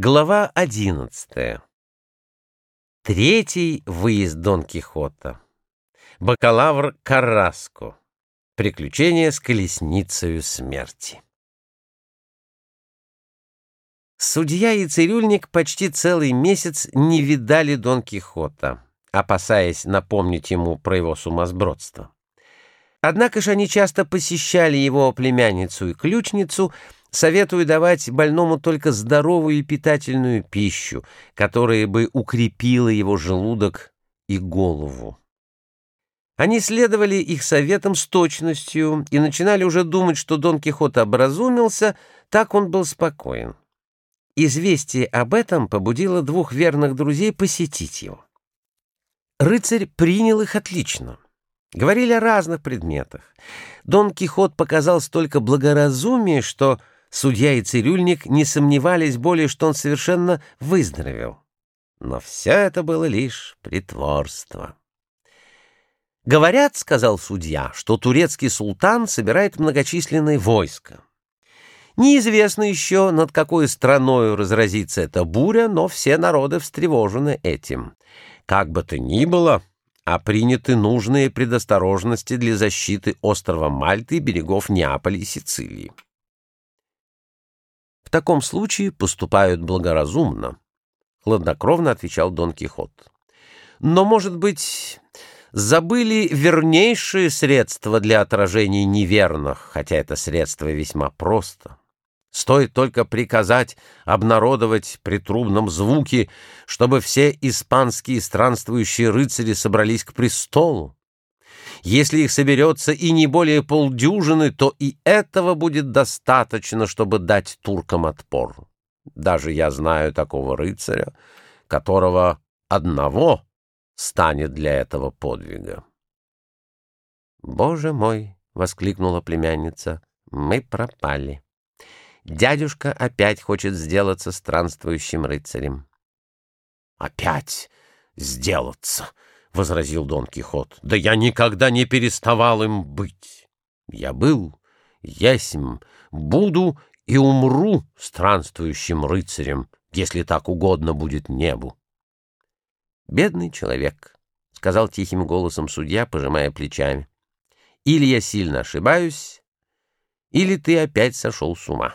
Глава одиннадцатая. Третий выезд Дон Кихота. Бакалавр Карраско. Приключения с колесницей смерти. Судья и цирюльник почти целый месяц не видали Дон Кихота, опасаясь напомнить ему про его сумасбродство. Однако же они часто посещали его племянницу и ключницу, Советую давать больному только здоровую и питательную пищу, которая бы укрепила его желудок и голову. Они следовали их советам с точностью и начинали уже думать, что Дон Кихот образумился, так он был спокоен. Известие об этом побудило двух верных друзей посетить его. Рыцарь принял их отлично. Говорили о разных предметах. Дон Кихот показал столько благоразумия, что Судья и цирюльник не сомневались более, что он совершенно выздоровел. Но все это было лишь притворство. «Говорят, — сказал судья, — что турецкий султан собирает многочисленное войско. Неизвестно еще, над какой страною разразится эта буря, но все народы встревожены этим. Как бы то ни было, а приняты нужные предосторожности для защиты острова Мальты и берегов Неаполя и Сицилии. В таком случае поступают благоразумно, — хладнокровно отвечал Дон Кихот. Но, может быть, забыли вернейшие средства для отражения неверных, хотя это средство весьма просто. Стоит только приказать обнародовать при трубном звуке, чтобы все испанские странствующие рыцари собрались к престолу. Если их соберется и не более полдюжины, то и этого будет достаточно, чтобы дать туркам отпор. Даже я знаю такого рыцаря, которого одного станет для этого подвига. «Боже мой!» — воскликнула племянница. «Мы пропали. Дядюшка опять хочет сделаться странствующим рыцарем». «Опять сделаться!» — возразил Дон Кихот. — Да я никогда не переставал им быть. Я был, ясим, буду и умру странствующим рыцарем, если так угодно будет небу. — Бедный человек, — сказал тихим голосом судья, пожимая плечами. — Или я сильно ошибаюсь, или ты опять сошел с ума.